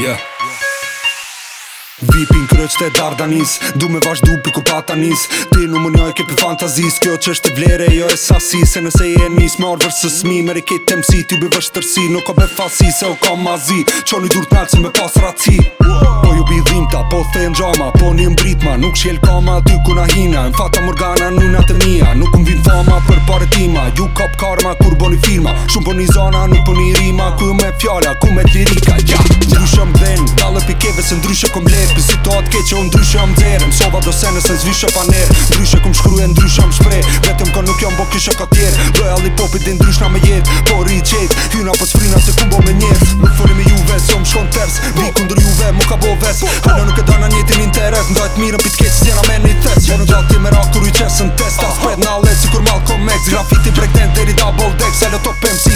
Yeah. Vipin kryç të dardanis Du me vazh du pata nis Ti në më njoj ke për fantazis Kjo që është të vlere jo e sasi Se nëse e nis me ardhër së smi Me rikit të mësi ti u bëvë shtërsi Nuk o be fasi se o ka mazi Qo një dur të nalë që me pas raci Po ju bidhim po the në gjama Po një mbritma nuk shjel kama Ty ku na hina në fata morgana në të mia Nuk më vim fama për pare tima Ju kap karma kur boni firma Shumë po një zana nuk po një rima Ku me fjalla ku me të lirika ja, ja. Epi si ke që unë ndryshë më dherë do se nëse zvishë pa nërë Ndryshë këmë shkru e ndryshë jam shprej Vetëm ka nuk jam bo kisha ka tjerë Doja li popit din ndryshë me jetë Por i qetë Hyna po sfrina se kumbo me njerë Më fërë me juve se më shkon tërës Bi kundër juve më ka bo vesë Hanë nuk e dana njetin interes Ndaj të mirën pit që zjena me një tes Jeno gjallë ti me rakur i qesën testa Spred në alet si kur Malcolm X Graffiti double top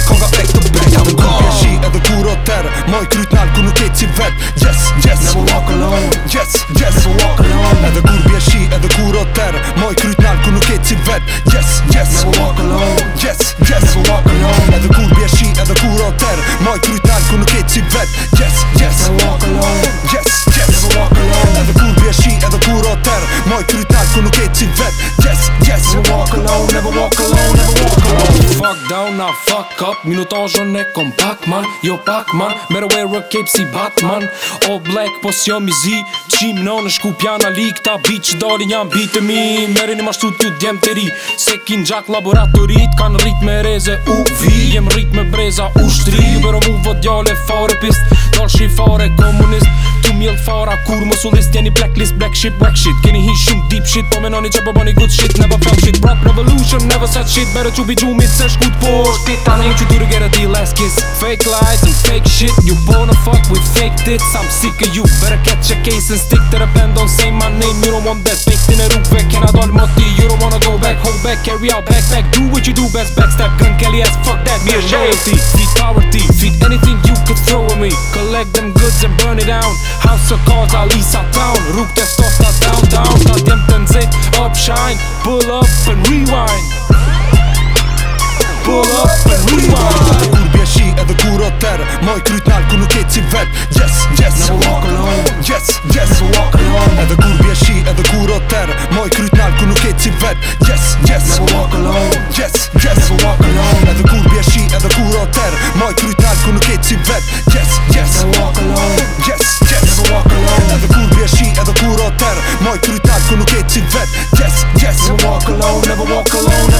Yes, yes, never walk alone Edhe kur bje shi, edhe kur o terë Moj kryt ku nuk e cik Yes, yes, never walk alone Yes, yes, walk alone Edhe kur bje shi, edhe kur o terë Moj kryt ku nuk e cik Yes, yes, walk alone Yes, yes, walk alone Edhe kur bje shi, edhe kur o terë Moj ku nuk e qil vet Yes, yes, never walk alone, never walk alone, never walk alone Fuck down, I fuck up Minutajën e kom Pac-Man, jo Pac-Man Mere wear cape si Batman All black, po si jom i zi Qim në në shku pjana li Këta bitch dalin jam bitë mi Mere në mashtu t'ju djem të ri Se kin gjak laboratorit Kan rrit me reze u vi Jem rrit me breza u shtri Bërë mu vë djale fare pist Dal komunist milk fara kurma so list any blacklist black shit black shit Can he shoot deep shit bombing on each other bunny good shit never fuck shit rap revolution never said shit better to be doom it's such good boys shit i need you do to get a deal last kiss fake lies and fake shit you born to fuck with fake tits I'm sick of you better catch a case and stick to the pen don't say my name you don't want that baked in a roof back can I don't you don't wanna go back hold back carry out back back do what you do best backstab gun Kelly ass fuck that me a loyalty feed poverty feed anything you could throw at me collect them goods and burn it down House of Cards, Alisa Town Rrug të stop të down, down Ta djem të nëzit, up shine Pull up and rewind Pull up and rewind Kur bje shi edhe kur o tërë Moj kryt nalë ku nuk e si vet Yes, yes, never walk alone Yes, yes, never walk alone Edhe kur bje shi edhe kur o tërë Moj kryt nalë ku nuk e si vet Yes, yes, never walk alone Yes, yes, never walk alone Edhe kur bje shi edhe kur o tërë Moj kryt nalë ku nuk e si vet never walk alone.